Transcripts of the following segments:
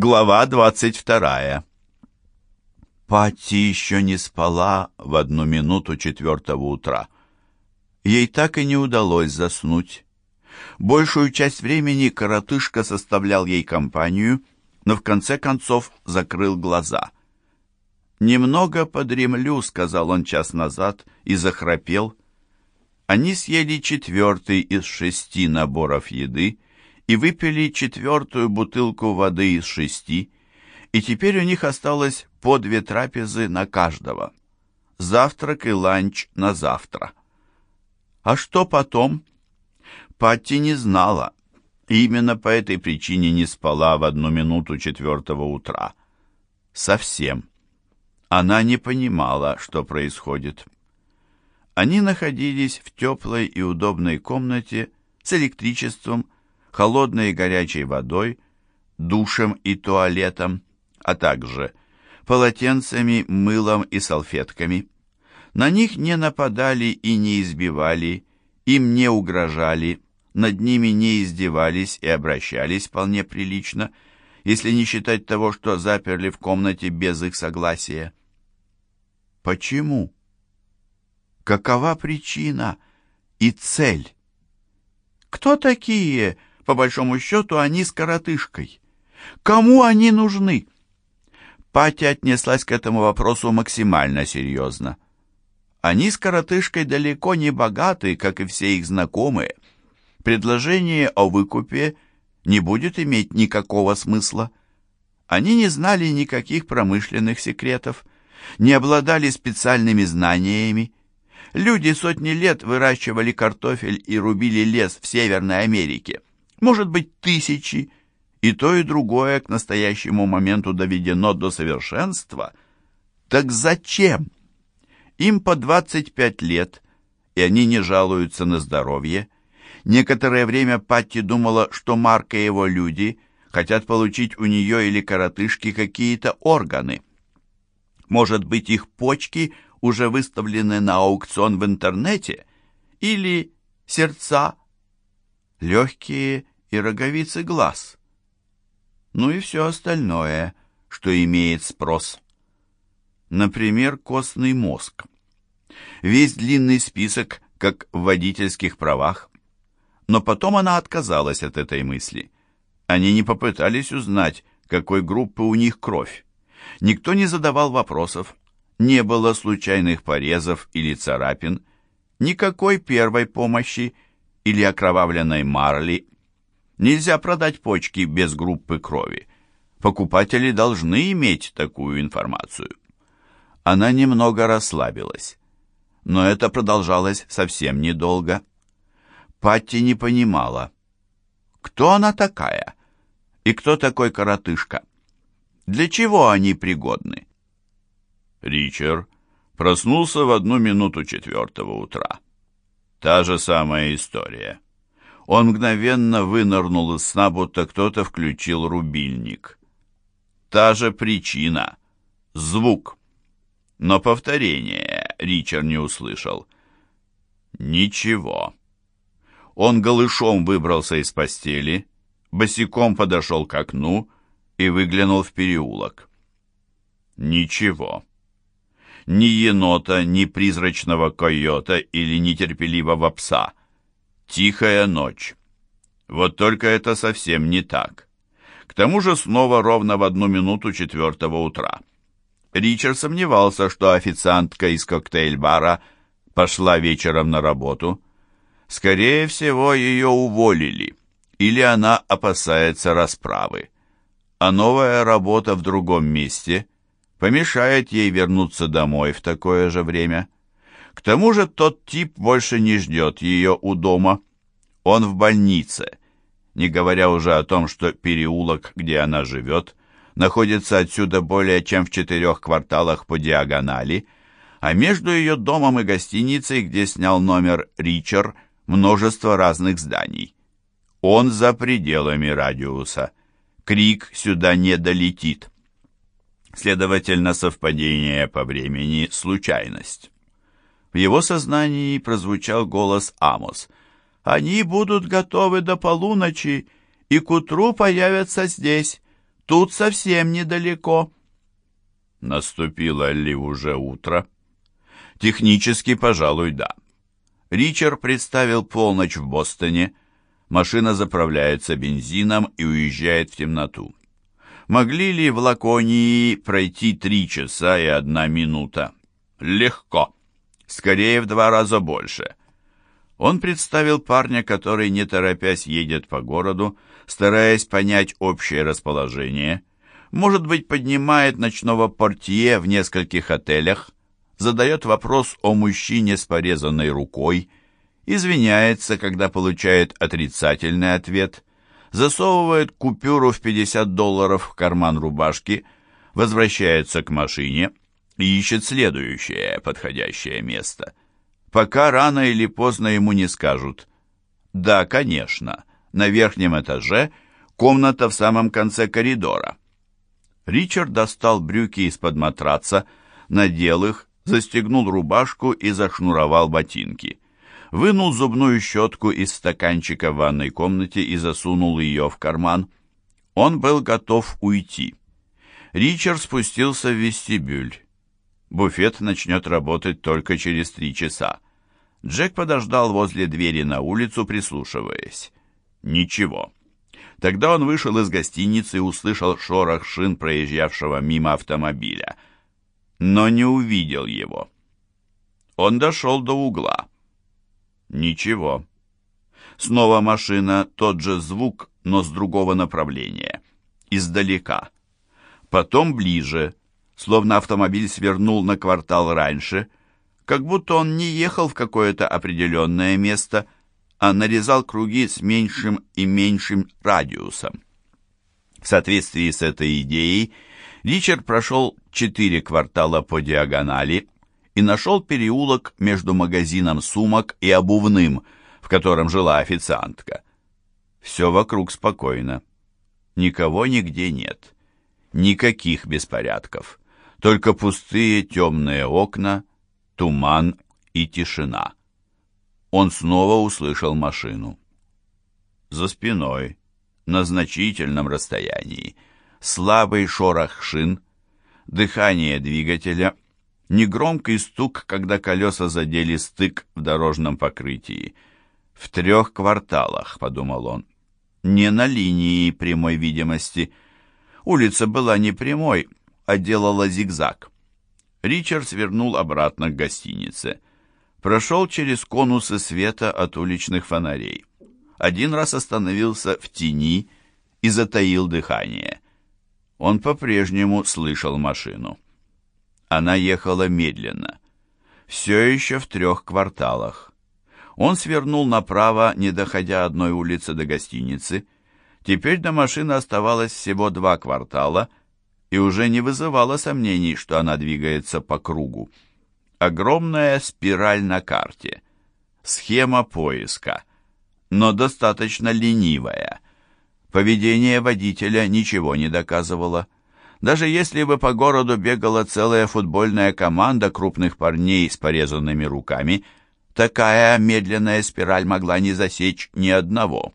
Глава двадцать вторая. Патти еще не спала в одну минуту четвертого утра. Ей так и не удалось заснуть. Большую часть времени коротышка составлял ей компанию, но в конце концов закрыл глаза. «Немного подремлю», — сказал он час назад, и захрапел. Они съели четвертый из шести наборов еды, и выпили четвертую бутылку воды из шести, и теперь у них осталось по две трапезы на каждого. Завтрак и ланч на завтра. А что потом? Патти не знала, и именно по этой причине не спала в одну минуту четвертого утра. Совсем. Она не понимала, что происходит. Они находились в теплой и удобной комнате с электричеством, холодной и горячей водой, душем и туалетом, а также полотенцами, мылом и салфетками. На них не нападали и не избивали, им не угрожали, над ними не издевались и обращались вполне прилично, если не считать того, что заперли в комнате без их согласия. Почему? Какова причина и цель? Кто такие по большому счету, они с коротышкой. Кому они нужны? Патя отнеслась к этому вопросу максимально серьезно. Они с коротышкой далеко не богаты, как и все их знакомые. Предложение о выкупе не будет иметь никакого смысла. Они не знали никаких промышленных секретов, не обладали специальными знаниями. Люди сотни лет выращивали картофель и рубили лес в Северной Америке может быть, тысячи, и то и другое к настоящему моменту доведено до совершенства. Так зачем? Им по 25 лет, и они не жалуются на здоровье. Некоторое время Патти думала, что Марк и его люди хотят получить у нее или коротышки какие-то органы. Может быть, их почки уже выставлены на аукцион в интернете? Или сердца, легкие и роговицы глаз. Ну и все остальное, что имеет спрос. Например, костный мозг. Весь длинный список, как в водительских правах. Но потом она отказалась от этой мысли. Они не попытались узнать, какой группы у них кровь. Никто не задавал вопросов. Не было случайных порезов или царапин, никакой первой помощи или окровавленной марли Нельзя продать почки без группы крови. Покупатели должны иметь такую информацию. Она немного расслабилась. Но это продолжалось совсем недолго. Патти не понимала, кто она такая и кто такой коротышка. Для чего они пригодны? Ричард проснулся в одну минуту четвертого утра. Та же самая история. Он мгновенно вынырнул из сна, будто кто-то включил рубильник. Та же причина. Звук. Но повторение Ричард не услышал. Ничего. Он голышом выбрался из постели, босиком подошел к окну и выглянул в переулок. Ничего. Ни енота, ни призрачного койота или нетерпеливого пса — Тихая ночь. Вот только это совсем не так. К тому же снова ровно в одну минуту четвертого утра. Ричард сомневался, что официантка из коктейль-бара пошла вечером на работу. Скорее всего, ее уволили, или она опасается расправы. А новая работа в другом месте помешает ей вернуться домой в такое же время. К тому же тот тип больше не ждет ее у дома. Он в больнице, не говоря уже о том, что переулок, где она живет, находится отсюда более чем в четырех кварталах по диагонали, а между ее домом и гостиницей, где снял номер Ричард, множество разных зданий. Он за пределами радиуса. Крик сюда не долетит. Следовательно, совпадение по времени – случайность. В его сознании прозвучал голос Амос. «Они будут готовы до полуночи и к утру появятся здесь. Тут совсем недалеко. Наступило ли уже утро? Технически, пожалуй, да. Ричард представил полночь в Бостоне. Машина заправляется бензином и уезжает в темноту. Могли ли в Лаконии пройти три часа и одна минута? Легко. Скорее в два раза больше. Он представил парня, который, не торопясь, едет по городу, стараясь понять общее расположение. Может быть, поднимает ночного портье в нескольких отелях, задает вопрос о мужчине с порезанной рукой, извиняется, когда получает отрицательный ответ, засовывает купюру в 50 долларов в карман рубашки, возвращается к машине и ищет следующее подходящее место. Пока рано или поздно ему не скажут «Да, конечно, на верхнем этаже комната в самом конце коридора». Ричард достал брюки из-под матраца, надел их, застегнул рубашку и зашнуровал ботинки вынул зубную щетку из стаканчика в ванной комнате и засунул ее в карман. Он был готов уйти. Ричард спустился в вестибюль. Буфет начнет работать только через три часа. Джек подождал возле двери на улицу, прислушиваясь. Ничего. Тогда он вышел из гостиницы и услышал шорох шин проезжавшего мимо автомобиля. Но не увидел его. Он дошел до угла. Ничего. Снова машина, тот же звук, но с другого направления. Издалека. Потом ближе, словно автомобиль свернул на квартал раньше, как будто он не ехал в какое-то определенное место, а нарезал круги с меньшим и меньшим радиусом. В соответствии с этой идеей Ричард прошел четыре квартала по диагонали и нашел переулок между магазином сумок и обувным, в котором жила официантка. Все вокруг спокойно. Никого нигде нет. Никаких беспорядков. Только пустые темные окна, туман и тишина. Он снова услышал машину. За спиной, на значительном расстоянии, слабый шорох шин, дыхание двигателя — негромкий стук, когда колеса задели стык в дорожном покрытии. «В трех кварталах», — подумал он, — «не на линии прямой видимости». Улица была не прямой, а делала зигзаг. Ричард свернул обратно к гостинице. Прошел через конусы света от уличных фонарей. Один раз остановился в тени и затаил дыхание. Он по-прежнему слышал машину. Она ехала медленно. Все еще в трех кварталах. Он свернул направо, не доходя одной улицы до гостиницы. Теперь до машины оставалось всего два квартала, и уже не вызывало сомнений, что она двигается по кругу. Огромная спираль на карте. Схема поиска. Но достаточно ленивая. Поведение водителя ничего не доказывало. Даже если бы по городу бегала целая футбольная команда крупных парней с порезанными руками, такая медленная спираль могла не засечь ни одного.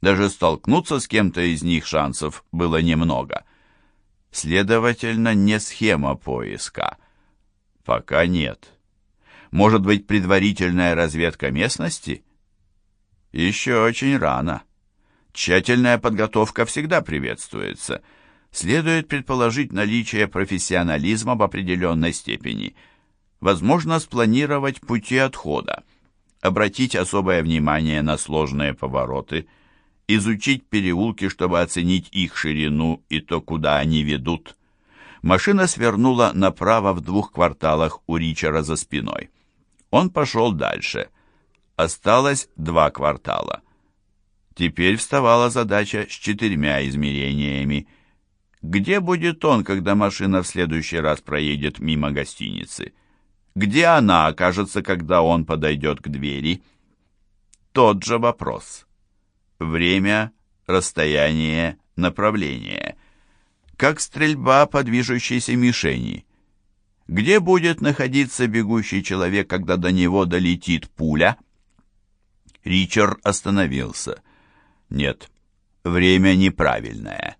Даже столкнуться с кем-то из них шансов было немного. Следовательно, не схема поиска. Пока нет. Может быть, предварительная разведка местности? Еще очень рано. Тщательная подготовка всегда приветствуется — следует предположить наличие профессионализма в определенной степени. Возможно, спланировать пути отхода, обратить особое внимание на сложные повороты, изучить переулки, чтобы оценить их ширину и то, куда они ведут. Машина свернула направо в двух кварталах у Ричера за спиной. Он пошел дальше. Осталось два квартала. Теперь вставала задача с четырьмя измерениями – где будет он, когда машина в следующий раз проедет мимо гостиницы? Где она окажется, когда он подойдет к двери? Тот же вопрос. Время, расстояние, направление. Как стрельба по движущейся мишени. Где будет находиться бегущий человек, когда до него долетит пуля? Ричард остановился. Нет, время неправильное.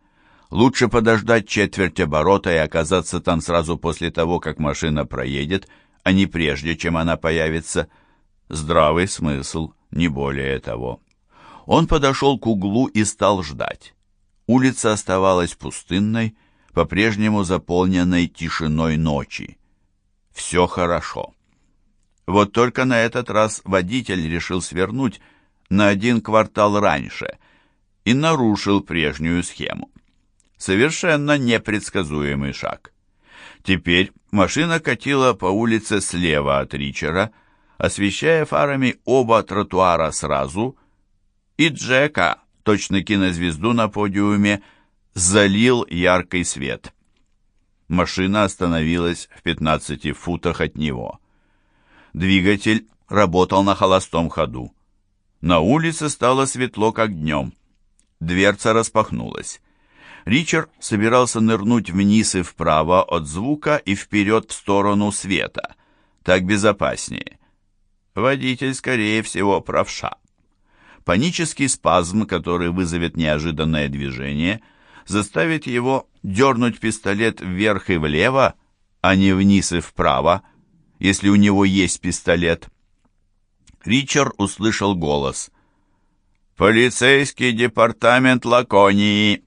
Лучше подождать четверть оборота и оказаться там сразу после того, как машина проедет, а не прежде, чем она появится. Здравый смысл, не более того. Он подошел к углу и стал ждать. Улица оставалась пустынной, по-прежнему заполненной тишиной ночи. Все хорошо. Вот только на этот раз водитель решил свернуть на один квартал раньше и нарушил прежнюю схему. Совершенно непредсказуемый шаг. Теперь машина катила по улице слева от Ричера, освещая фарами оба тротуара сразу, и Джека, точно кинозвезду на подиуме, залил яркий свет. Машина остановилась в 15 футах от него. Двигатель работал на холостом ходу. На улице стало светло, как днем. Дверца распахнулась. Ричард собирался нырнуть вниз и вправо от звука и вперед в сторону света. Так безопаснее. Водитель, скорее всего, правша. Панический спазм, который вызовет неожиданное движение, заставит его дернуть пистолет вверх и влево, а не вниз и вправо, если у него есть пистолет. Ричард услышал голос. «Полицейский департамент Лаконии!»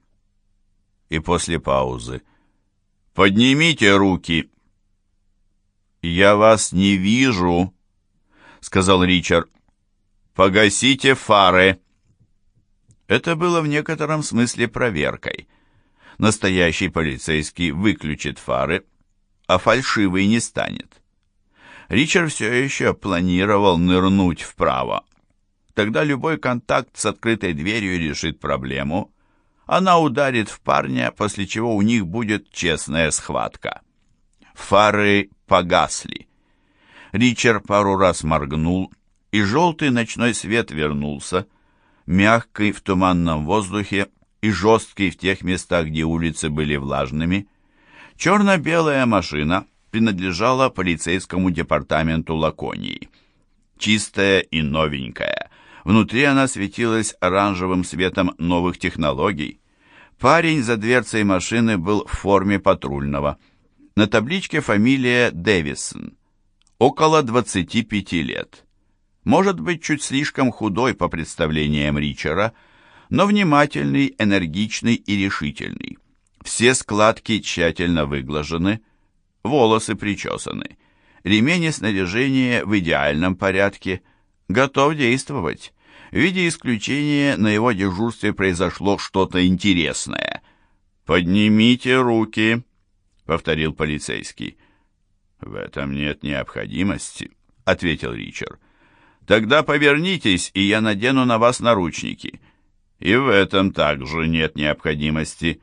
и после паузы. «Поднимите руки!» «Я вас не вижу», — сказал Ричард. «Погасите фары!» Это было в некотором смысле проверкой. Настоящий полицейский выключит фары, а фальшивый не станет. Ричард все еще планировал нырнуть вправо. Тогда любой контакт с открытой дверью решит проблему, она ударит в парня, после чего у них будет честная схватка. Фары погасли. Ричард пару раз моргнул, и желтый ночной свет вернулся, мягкий в туманном воздухе и жесткий в тех местах, где улицы были влажными. Черно-белая машина принадлежала полицейскому департаменту Лаконии. Чистая и новенькая, Внутри она светилась оранжевым светом новых технологий. Парень за дверцей машины был в форме патрульного. На табличке фамилия Дэвисон. Около 25 лет. Может быть, чуть слишком худой по представлениям Ричера, но внимательный, энергичный и решительный. Все складки тщательно выглажены, волосы причесаны. Ремень и снаряжение в идеальном порядке. Готов действовать. В виде исключения на его дежурстве произошло что-то интересное. «Поднимите руки», — повторил полицейский. «В этом нет необходимости», — ответил Ричард. «Тогда повернитесь, и я надену на вас наручники». «И в этом также нет необходимости».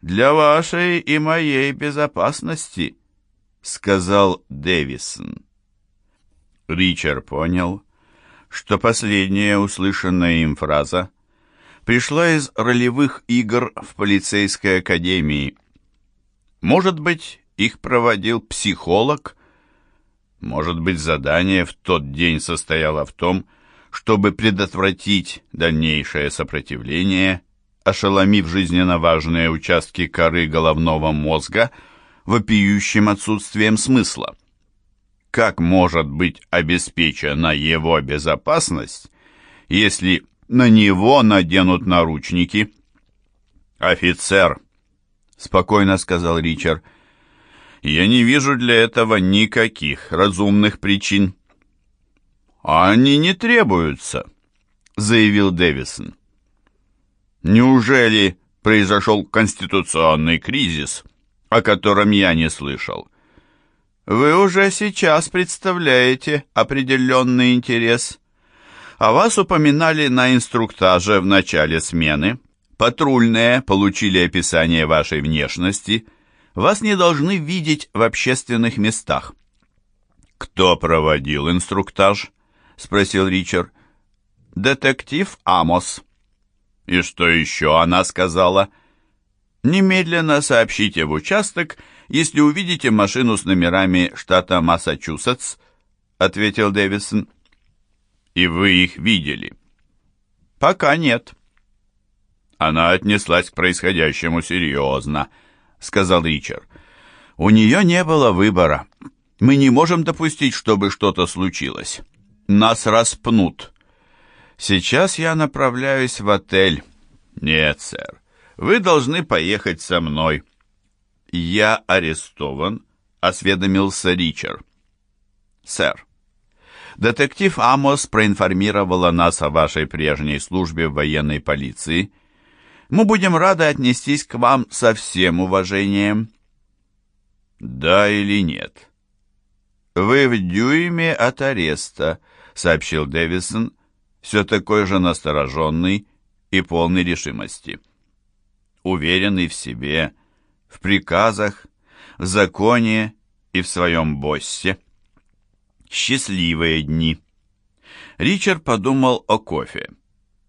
«Для вашей и моей безопасности», — сказал Дэвисон. Ричард понял, что последняя услышанная им фраза пришла из ролевых игр в полицейской академии. Может быть, их проводил психолог? Может быть, задание в тот день состояло в том, чтобы предотвратить дальнейшее сопротивление, ошеломив жизненно важные участки коры головного мозга вопиющим отсутствием смысла. Как может быть обеспечена его безопасность, если на него наденут наручники? «Офицер», — спокойно сказал Ричард, — «я не вижу для этого никаких разумных причин». «Они не требуются», — заявил Дэвисон. «Неужели произошел конституционный кризис, о котором я не слышал?» Вы уже сейчас представляете определенный интерес. А вас упоминали на инструктаже в начале смены. Патрульные получили описание вашей внешности. Вас не должны видеть в общественных местах. «Кто проводил инструктаж?» — спросил Ричард. «Детектив Амос». «И что еще она сказала?» «Немедленно сообщите в участок если увидите машину с номерами штата Массачусетс», — ответил Дэвисон. «И вы их видели?» «Пока нет». Она отнеслась к происходящему серьезно, сказал Ричард. У нее не было выбора. Мы не можем допустить, чтобы что-то случилось. Нас распнут. Сейчас я направляюсь в отель. Нет, сэр. Вы должны поехать со мной. Я арестован, осведомился Ричард. Сэр, детектив Амос проинформировала нас о вашей прежней службе в военной полиции. Мы будем рады отнестись к вам со всем уважением. Да или нет? Вы в дюйме от ареста, сообщил Дэвисон, все такой же настороженный и полный решимости. Уверенный в себе, в приказах, в законе и в своем боссе. Счастливые дни. Ричард подумал о кофе.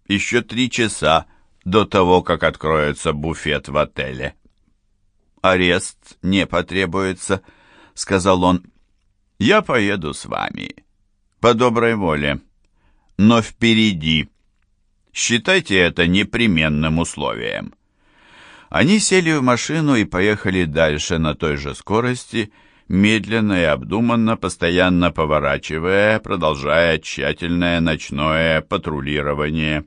Еще три часа до того, как откроется буфет в отеле. «Арест не потребуется», — сказал он. «Я поеду с вами. По доброй воле. Но впереди. Считайте это непременным условием». Они сели в машину и поехали дальше на той же скорости, медленно и обдуманно, постоянно поворачивая, продолжая тщательное ночное патрулирование.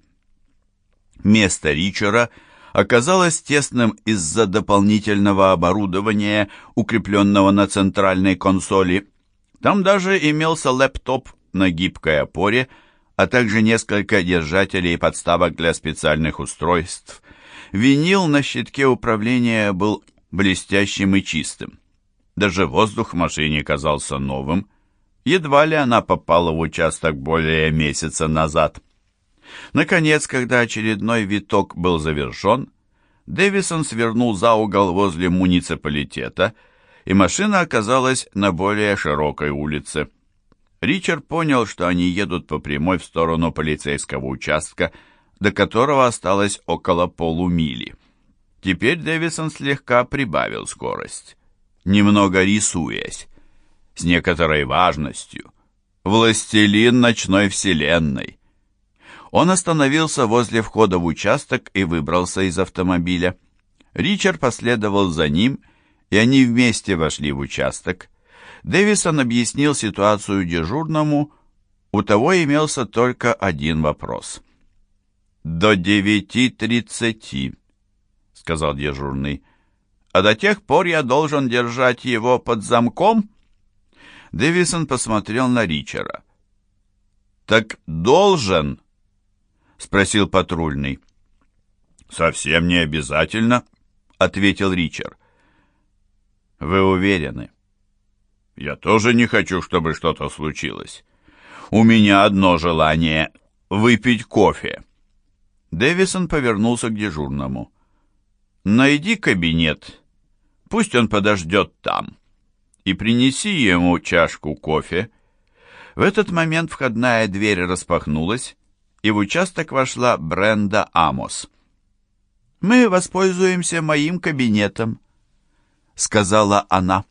Место Ричера оказалось тесным из-за дополнительного оборудования, укрепленного на центральной консоли. Там даже имелся лэптоп на гибкой опоре, а также несколько держателей и подставок для специальных устройств. Винил на щитке управления был блестящим и чистым. Даже воздух в машине казался новым. Едва ли она попала в участок более месяца назад. Наконец, когда очередной виток был завершен, Дэвисон свернул за угол возле муниципалитета, и машина оказалась на более широкой улице. Ричард понял, что они едут по прямой в сторону полицейского участка, до которого осталось около полумили. Теперь Дэвисон слегка прибавил скорость, немного рисуясь, с некоторой важностью. «Властелин ночной вселенной». Он остановился возле входа в участок и выбрался из автомобиля. Ричард последовал за ним, и они вместе вошли в участок. Дэвисон объяснил ситуацию дежурному, у того имелся только один вопрос. «До девяти тридцати», — сказал дежурный. «А до тех пор я должен держать его под замком?» Дэвисон посмотрел на Ричера. «Так должен?» — спросил патрульный. «Совсем не обязательно», — ответил Ричард. «Вы уверены?» «Я тоже не хочу, чтобы что-то случилось. У меня одно желание — выпить кофе». Дэвисон повернулся к дежурному. «Найди кабинет. Пусть он подождет там. И принеси ему чашку кофе». В этот момент входная дверь распахнулась, и в участок вошла Бренда Амос. «Мы воспользуемся моим кабинетом», — сказала она.